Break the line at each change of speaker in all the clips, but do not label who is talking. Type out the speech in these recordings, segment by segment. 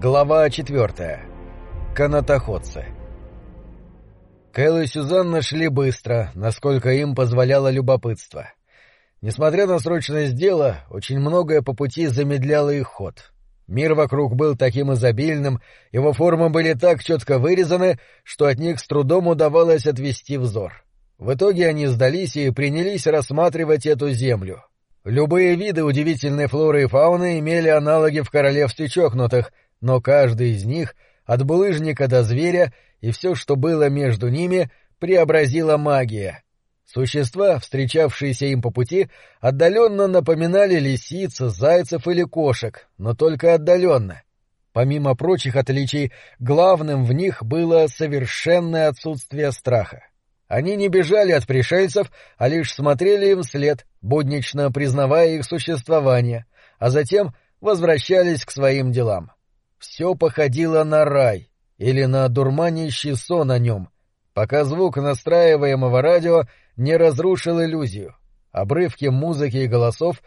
Глава четвертая. Канатоходцы. Кэл и Сюзанна шли быстро, насколько им позволяло любопытство. Несмотря на срочность дела, очень многое по пути замедляло их ход. Мир вокруг был таким изобильным, его формы были так четко вырезаны, что от них с трудом удавалось отвести взор. В итоге они сдались и принялись рассматривать эту землю. Любые виды удивительной флоры и фауны имели аналоги в королевстве чокнутых, но каждый из них, от булыжника до зверя и все, что было между ними, преобразила магия. Существа, встречавшиеся им по пути, отдаленно напоминали лисиц, зайцев или кошек, но только отдаленно. Помимо прочих отличий, главным в них было совершенное отсутствие страха. Они не бежали от пришельцев, а лишь смотрели им вслед, буднично признавая их существование, а затем возвращались к своим делам. Все походило на рай или на дурманящий сон о нем, пока звук настраиваемого радио не разрушил иллюзию. Обрывки музыки и голосов,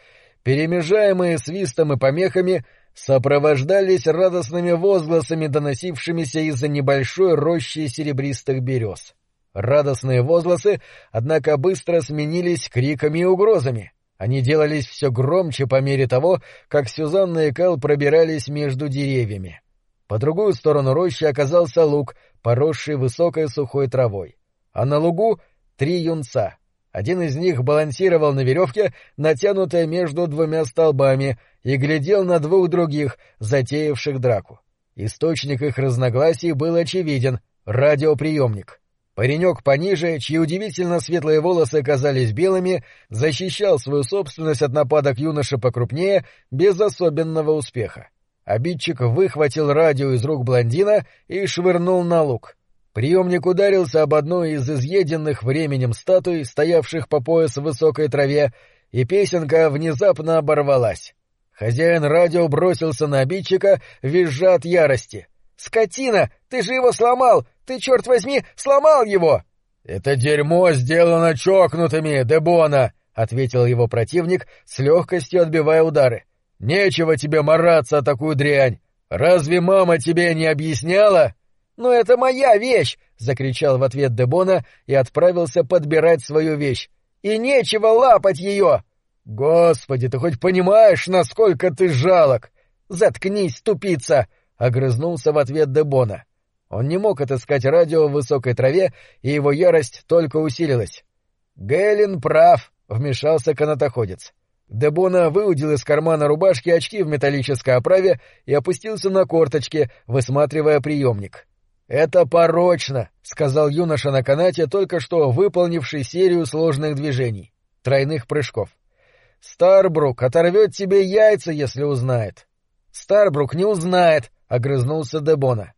перемежаемые свистом и помехами, сопровождались радостными возгласами, доносившимися из-за небольшой рощи серебристых берез. Радостные возгласы, однако, быстро сменились криками и угрозами. Они делались все громче по мере того, как Сюзанна и Кэл пробирались между деревьями. По другую сторону рощи оказался луг, поросший высокой сухой травой. А на лугу — три юнца. Один из них балансировал на веревке, натянутой между двумя столбами, и глядел на двух других, затеявших драку. Источник их разногласий был очевиден — радиоприемник. Паренек пониже, чьи удивительно светлые волосы казались белыми, защищал свою собственность от нападок юноши покрупнее без особенного успеха. Обидчик выхватил радио из рук блондина и швырнул на луг. Приемник ударился об одну из изъеденных временем статуй, стоявших по пояс в высокой траве, и песенка внезапно оборвалась. Хозяин радио бросился на обидчика, визжа от ярости. «Скотина! Ты же его сломал! Ты, черт возьми, сломал его!» «Это дерьмо сделано чокнутыми, Дебона!» — ответил его противник, с легкостью отбивая удары. «Нечего тебе мараться о такую дрянь! Разве мама тебе не объясняла?» «Но это моя вещь!» — закричал в ответ Дебона и отправился подбирать свою вещь. «И нечего лапать ее!» «Господи, ты хоть понимаешь, насколько ты жалок?» «Заткнись, тупица!» огрызнулся в ответ Дебона. Он не мог отыскать радио в высокой траве, и его ярость только усилилась. Гейлин прав, вмешался канатоходец. Дебона выудил из кармана рубашки очки в металлической оправе и опустился на корточки, высматривая приемник. «Это порочно», — сказал юноша на канате, только что выполнивший серию сложных движений, тройных прыжков. «Старбрук оторвет тебе яйца, если узнает». «Старбрук не узнает», огрызнулся Дебона.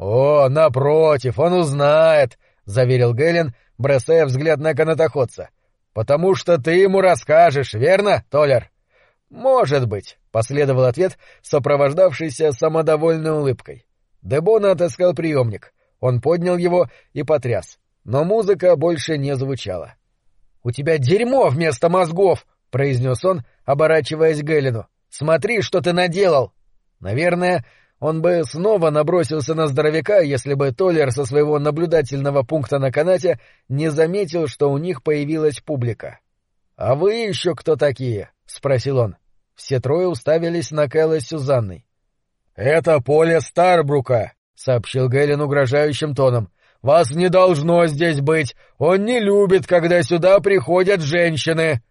О, напротив, он узнает, заверил Гелен, бросая взгляд на канатоходца. Потому что ты ему расскажешь, верно, Толер? Может быть, последовал ответ, сопровождавшийся самодовольной улыбкой. Дебона отыскал приемник. Он поднял его и потряс. Но музыка больше не звучала. «У тебя дерьмо вместо мозгов!» — произнес он, оборачиваясь Гелену. «Смотри, что ты наделал!» Наверное, он бы снова набросился на здоровяка, если бы Толлер со своего наблюдательного пункта на канате не заметил, что у них появилась публика. «А вы еще кто такие?» — спросил он. Все трое уставились на Кэлла с Сюзанной. «Это поле Старбрука», — сообщил Гелен угрожающим тоном. «Вас не должно здесь быть. Он не любит, когда сюда приходят женщины».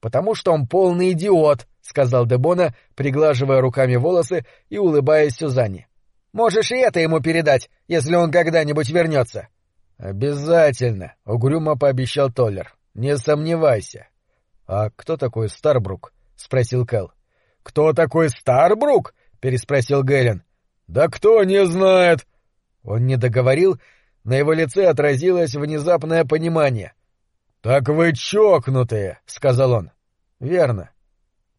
«Потому что он полный идиот», — сказал Дебона, приглаживая руками волосы и улыбаясь Сюзанне. — Можешь и это ему передать, если он когда-нибудь вернется. — Обязательно, — угрюмо пообещал Толлер. — Не сомневайся. — А кто такой Старбрук? — спросил Кэл. — Кто такой Старбрук? — переспросил Гелен. — Да кто не знает? Он не договорил, на его лице отразилось внезапное понимание. — Так вы чокнутые, — сказал он. — Верно.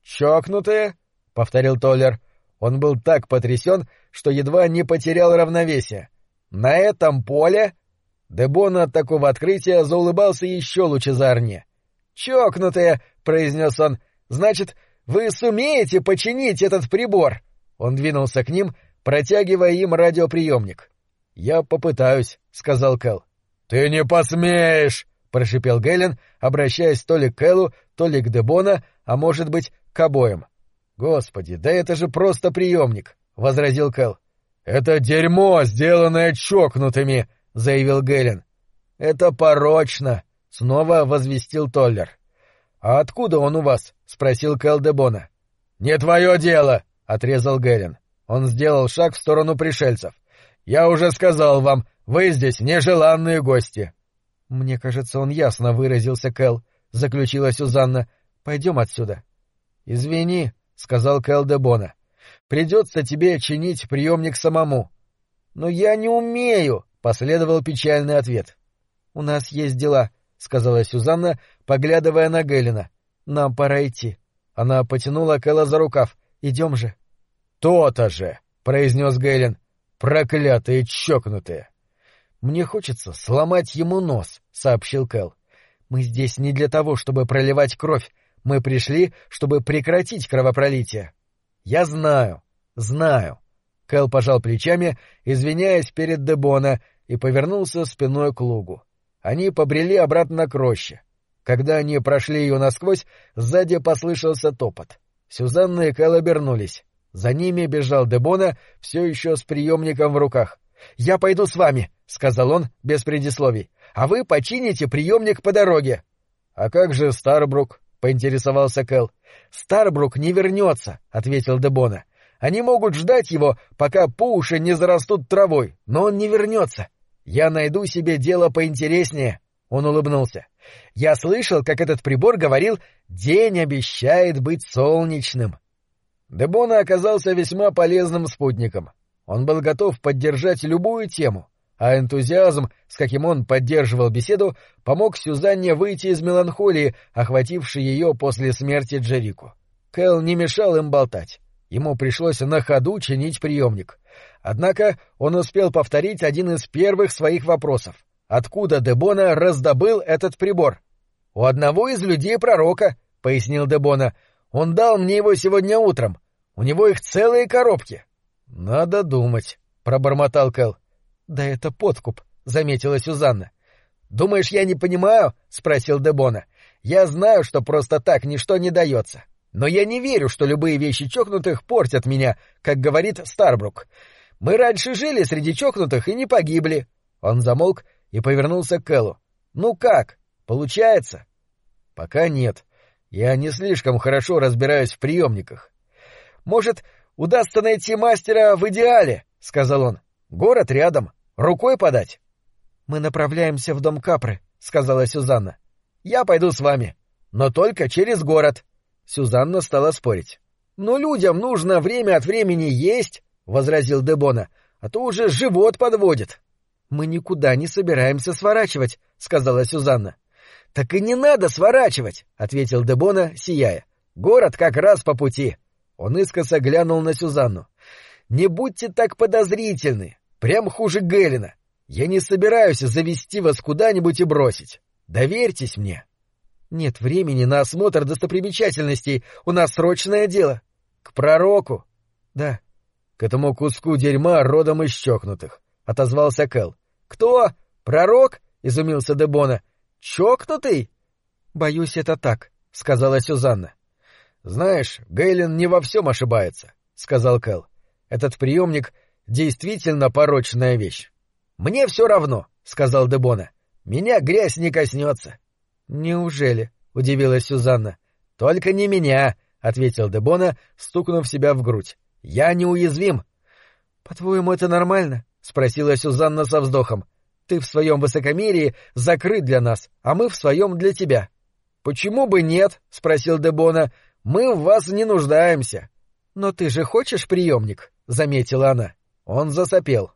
«Чокнутые?» — повторил Толлер. Он был так потрясен, что едва не потерял равновесие. «На этом поле?» Дебон от такого открытия заулыбался еще лучезарнее. «Чокнутые!» — произнес он. «Значит, вы сумеете починить этот прибор?» Он двинулся к ним, протягивая им радиоприемник. «Я попытаюсь», — сказал Кэл. «Ты не посмеешь!» — прошипел Гелен, обращаясь то ли к Кэлу, то ли к Дебона, а может быть, к обоим. «Господи, да это же просто приемник!» — возразил Кэл. «Это дерьмо, сделанное чокнутыми!» — заявил Гелен. «Это порочно!» — снова возвестил Толлер. «А откуда он у вас?» — спросил Кэл Дебона. «Не твое дело!» — отрезал Гелен. Он сделал шаг в сторону пришельцев. «Я уже сказал вам, вы здесь нежеланные гости!» «Мне кажется, он ясно выразился, Кэл», — заключила Сюзанна. «Пойдем отсюда». «Извини», — сказал Кэл де Бона. «Придется тебе чинить приемник самому». «Но я не умею», — последовал печальный ответ. «У нас есть дела», — сказала Сюзанна, поглядывая на Гелена. «Нам пора идти». Она потянула Кэла за рукав. «Идем же». «То-то же», — произнес Гелен. «Проклятые чокнутые». «Мне хочется сломать ему нос», — сообщил Кэл. «Мы здесь не для того, чтобы проливать кровь. Мы пришли, чтобы прекратить кровопролитие». «Я знаю, знаю». Кэл пожал плечами, извиняясь перед Дебона, и повернулся спиной к лугу. Они побрели обратно к роще. Когда они прошли ее насквозь, сзади послышался топот. Сюзанна и Кэл обернулись. За ними бежал Дебона, все еще с приемником в руках. «Я пойду с вами», — сказал он без предисловий. «А вы почините приемник по дороге». «А как же Старбрук?» — поинтересовался Кэл. «Старбрук не вернется», — ответил Дебона. «Они могут ждать его, пока по уши не зарастут травой, но он не вернется. Я найду себе дело поинтереснее». Он улыбнулся. «Я слышал, как этот прибор говорил, день обещает быть солнечным». Дебона оказался весьма полезным спутником. Он был готов поддержать любую тему, а энтузиазм, с каким он поддерживал беседу, помог Сюзанне выйти из меланхолии, охватившей ее после смерти Джерику. Кэл не мешал им болтать. Ему пришлось на ходу чинить приемник. Однако он успел повторить один из первых своих вопросов. Откуда Дебона раздобыл этот прибор? — У одного из людей пророка, — пояснил Дебона. — Он дал мне его сегодня утром. У него их целые коробки. Надо думать, пробормотал Кэл. Да это подкуп, заметила Сюзанна. Думаешь, я не понимаю? спросил Дебона. Я знаю, что просто так ничто не дается. Но я не верю, что любые вещи чокнутых портят меня, как говорит Старбрук. Мы раньше жили среди чокнутых и не погибли. Он замолк и повернулся к Кэлу. Ну как? Получается? Пока нет. Я не слишком хорошо разбираюсь в приемниках. Может, удастся найти мастера в идеале, — сказал он. — Город рядом. Рукой подать. — Мы направляемся в дом Капры, — сказала Сюзанна. — Я пойду с вами. Но только через город. Сюзанна стала спорить. — Но людям нужно время от времени есть, — возразил Дебона, — а то уже живот подводит. — Мы никуда не собираемся сворачивать, — сказала Сюзанна. — Так и не надо сворачивать, — ответил Дебона, сияя. — Город как раз по пути. — он искоса глянул на Сюзанну. «Не будьте так подозрительны. Прям хуже Гелена. Я не собираюсь завести вас куда-нибудь и бросить. Доверьтесь мне». «Нет времени на осмотр достопримечательностей. У нас срочное дело». «К пророку?» «Да». «К этому куску дерьма родом из чокнутых», — отозвался Кэл. «Кто? Пророк?» — изумился Дебона. «Чокнутый?» «Боюсь, это так», — сказала Сюзанна. «Знаешь, Гейлин не во всем ошибается», — сказал Кэл. «Этот приемник действительно порочная вещь». «Мне все равно», — сказал Дебона. «Меня грязь не коснется». «Неужели?» — удивилась Сюзанна. «Только не меня», — ответил Дебона, стукнув себя в грудь. «Я неуязвим». «По-твоему, это нормально?» — спросила Сюзанна со вздохом. «Ты в своем высокомерии закрыт для нас, а мы в своем для тебя». «Почему бы нет?» — спросил Дебона. Мы в вас не нуждаемся. Но ты же хочешь приемник, заметила она. Он засопел.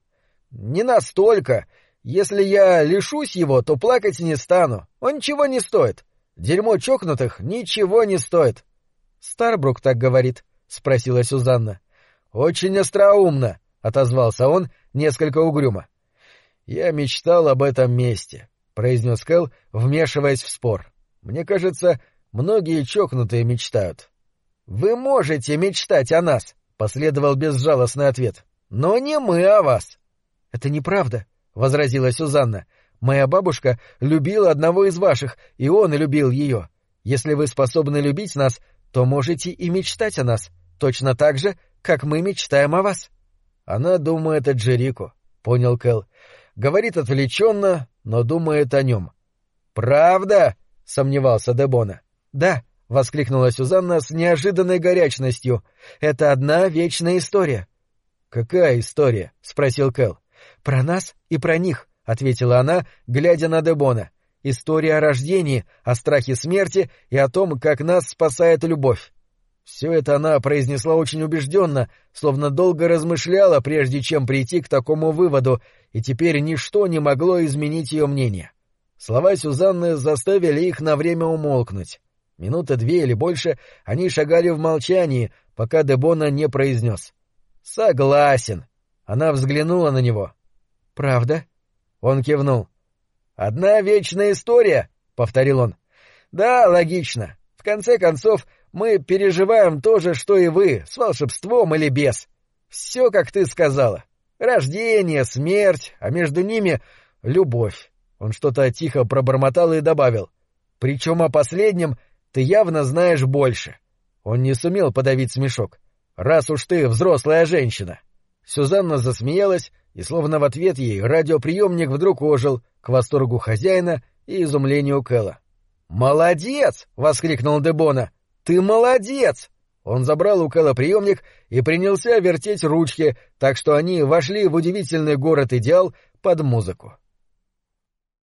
Не настолько. Если я лишусь его, то плакать не стану. Он ничего не стоит. Дерьмо чокнутых ничего не стоит. Старбрук так говорит, спросила Сюзанна. Очень остроумно, отозвался он несколько угрюмо. Я мечтал об этом месте, произнес Кэл, вмешиваясь в спор. Мне кажется, Многие чокнутые мечтают. — Вы можете мечтать о нас, — последовал безжалостный ответ. — но не мы о вас.
— Это неправда, — возразила Сюзанна. — Моя бабушка любила одного из ваших, и он любил ее. Если вы способны любить нас, то можете и мечтать о нас, точно так же, как мы мечтаем о вас.
— Она думает о Джерико, — понял Кэл. Говорит отвлеченно, но думает о нем. — Правда? — сомневался Дебона.
— Да, — воскликнула Сюзанна с неожиданной горячностью. — Это одна вечная история.
— Какая история? — спросил Кэл.
— Про нас и про них, — ответила она, глядя на Дебона. — История о рождении, о страхе смерти и о том, как нас спасает любовь.
Все это она произнесла очень убежденно, словно долго размышляла, прежде чем прийти к такому выводу, и теперь ничто не могло изменить ее мнение. Слова Сюзанны заставили их на время умолкнуть. Минуты две или больше они шагали в молчании, пока Дебона не произнес. «Согласен». Она взглянула на него.
«Правда?»
Он кивнул. «Одна вечная история», — повторил он. «Да, логично. В конце концов, мы переживаем то же, что и вы, с волшебством или без. Все, как ты сказала. Рождение, смерть, а между ними — любовь. Он что-то тихо пробормотал и добавил. Причем о последнем ты явно знаешь больше. Он не сумел подавить смешок. Раз уж ты взрослая женщина. Сюзанна засмеялась, и словно в ответ ей радиоприемник вдруг ожил к восторгу хозяина и изумлению Кэлла. «Молодец!» — воскликнул Дебона. «Ты молодец!» Он забрал у Кэлла приемник и принялся вертеть ручки, так что они вошли в удивительный город-идеал под музыку.